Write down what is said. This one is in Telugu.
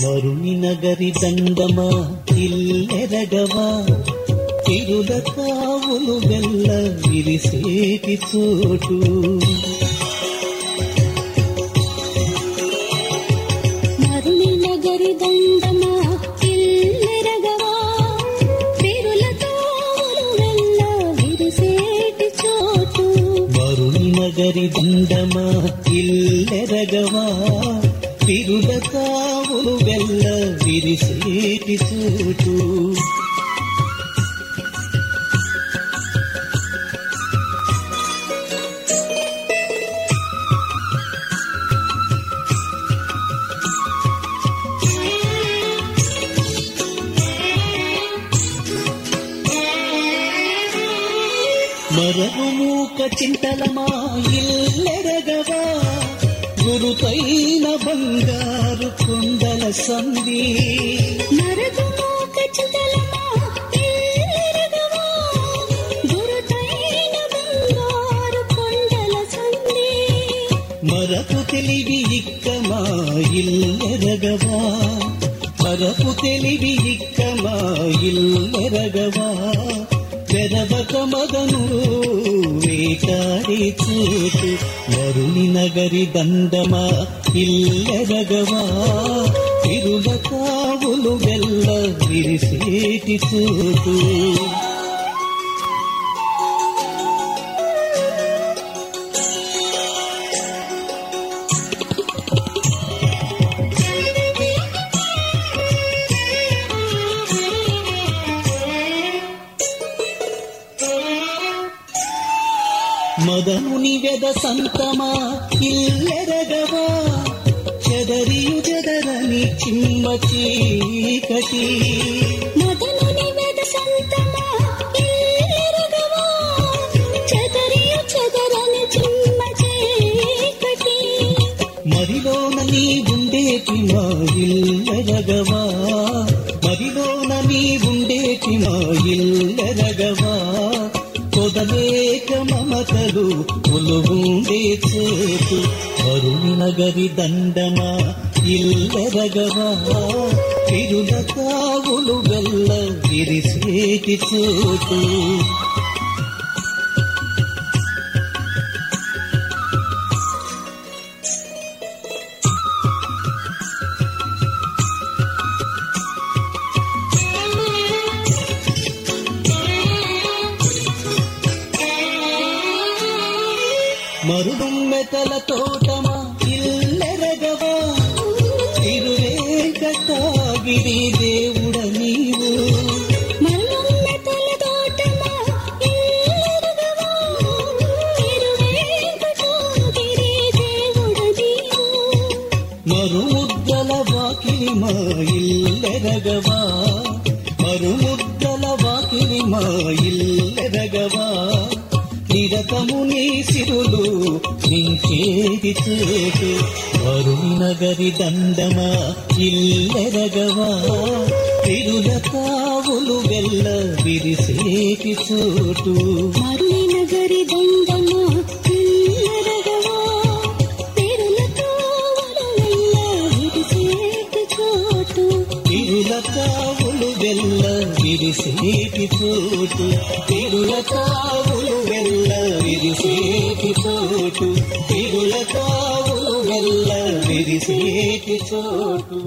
ವರುಣಿ ನಗರಿ ದಂಡಮ ಇಲ್ಲೆರಗವ ತಿರುಲ ಕಾವುಲು ಬೆಲ್ಲ ಇರಿಸೇಟಿ ಚೋಟು వరుణి నగరి దండమా ఇల్లెరగవా తిరుల కావులు వెల్ల విరిసేటి మూక చింతలమా ఇల్లెరగవా? గురుతైన బంగారు కొండల సంధి. మరపు తెలివి ఇక్కమా ఇల్లెరగవా? మరపు తెలివి ఇక్కమా ఇల్లెరగవా వరుణి నగరి దండమా ఇల్లెరగవా తిరుల కావులు వెల్ల విరిసేటి చూటు మదముని వెద సంతమా ఇల్లెరగవా? చెదరియు చెదరని చిమ్మ చీకటి. మదనుని వెద సంతమా ఇల్లెరగవా? చెదరియు చెదరని చిమ్మ చీకటి. మరిలోన నీ ఉండేటి మా ఇల్లెరగవా? మరిలోన నీ ఉండేటి మా ఇల్లెరగవా మమతలు కొలువుండే చోటు వరుణి నగరి దండమా ఇల్లెరగవా తిరుల కావులు చోటు మరుగమ్మెతల తోటమా ఇల్లెరగవా? తిరువేంకటాగిరి దేవుడ నీవు. మరుమమ్మెతల తోటమా ఇల్లెరగవా? దీపము నీ సిరులు నించేది చోటు వరుణి నగరి దండమా ఇల్లెరగవా తిరుల కావులు వెళ్ళ విరిసేటి చోటు. మరుని విరిసేటి చోటు తిరుల కావులు వెల్ల విరిసేటి చోటు తిరుల కావులు వెల్ల విరిసేటి చోటు